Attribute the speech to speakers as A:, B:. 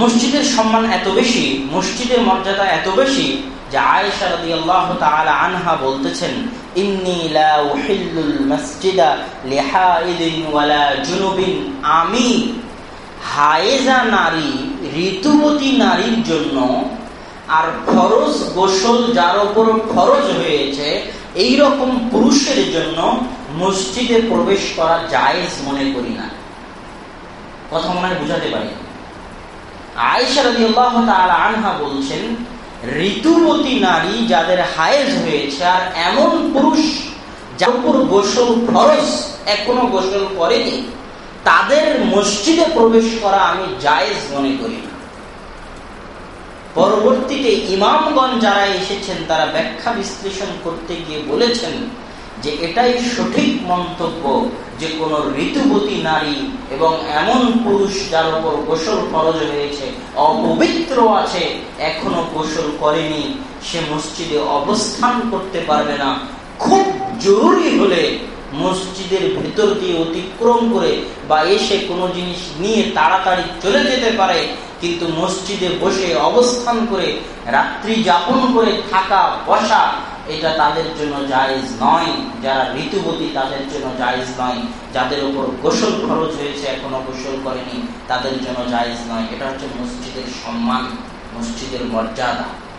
A: মসজিদের সম্মান এত বেশি, মসজিদের মর্যাদা এত বেশি যে আয়েশা রাদিয়াল্লাহু তাআলা আনহা বলতেছেন, ইন্নী লা উহিল্লুল মাসজিদা লিহাইদিন ওয়ালা জুনুবিন। আমি হায়েজা নারী, ঋতুবতী নারীর জন্য আর খরচ গোসল যার উপর খরচ হয়েছে এই রকম পুরুষের জন্য মসজিদে প্রবেশ করা জায়েজ মনে করি না। কথা মনে বুঝাতে পারি? আনহা বলছেন নারী যাদের হায়েজ হয়েছে আর এমন পুরুষ যার গোসল এখনও গোসল করেনি, তাদের মসজিদে প্রবেশ করা আমি জায়েজ মনে করি পরবর্তীতে ইমামগণ যারা এসেছেন, তারা ব্যাখ্যা বিশ্লেষণ করতে গিয়ে বলেছেন যে এটাই সঠিক মন্তব্য। যে কোন ঋতুবতী নারী এবং এমন পুরুষ যার উপর গোসল খরচ হয়েছে অপবিত্র আছে, এখনও গোসল করেনি, সে মসজিদে অবস্থান করতে পারবে না। খুব জরুরি হলে মসজিদের ভেতর দিয়ে অতিক্রম করে বা এসে কোনো জিনিস নিয়ে তাড়াতাড়ি চলে যেতে পারে, কিন্তু মসজিদে বসে অবস্থান করে, রাত্রি যাপন করে থাকা, বসা এটা তাদের জন্য জায়েজ নয়। যারা ঋতুবতী, তাদের জন্য জায়েজ নয়। যাদের উপর গোসল খরচ হয়েছে, এখনও গোসল করেনি, তাদের জন্য জায়েজ নয়। এটা হচ্ছে মসজিদের সম্মান, মসজিদের মর্যাদা।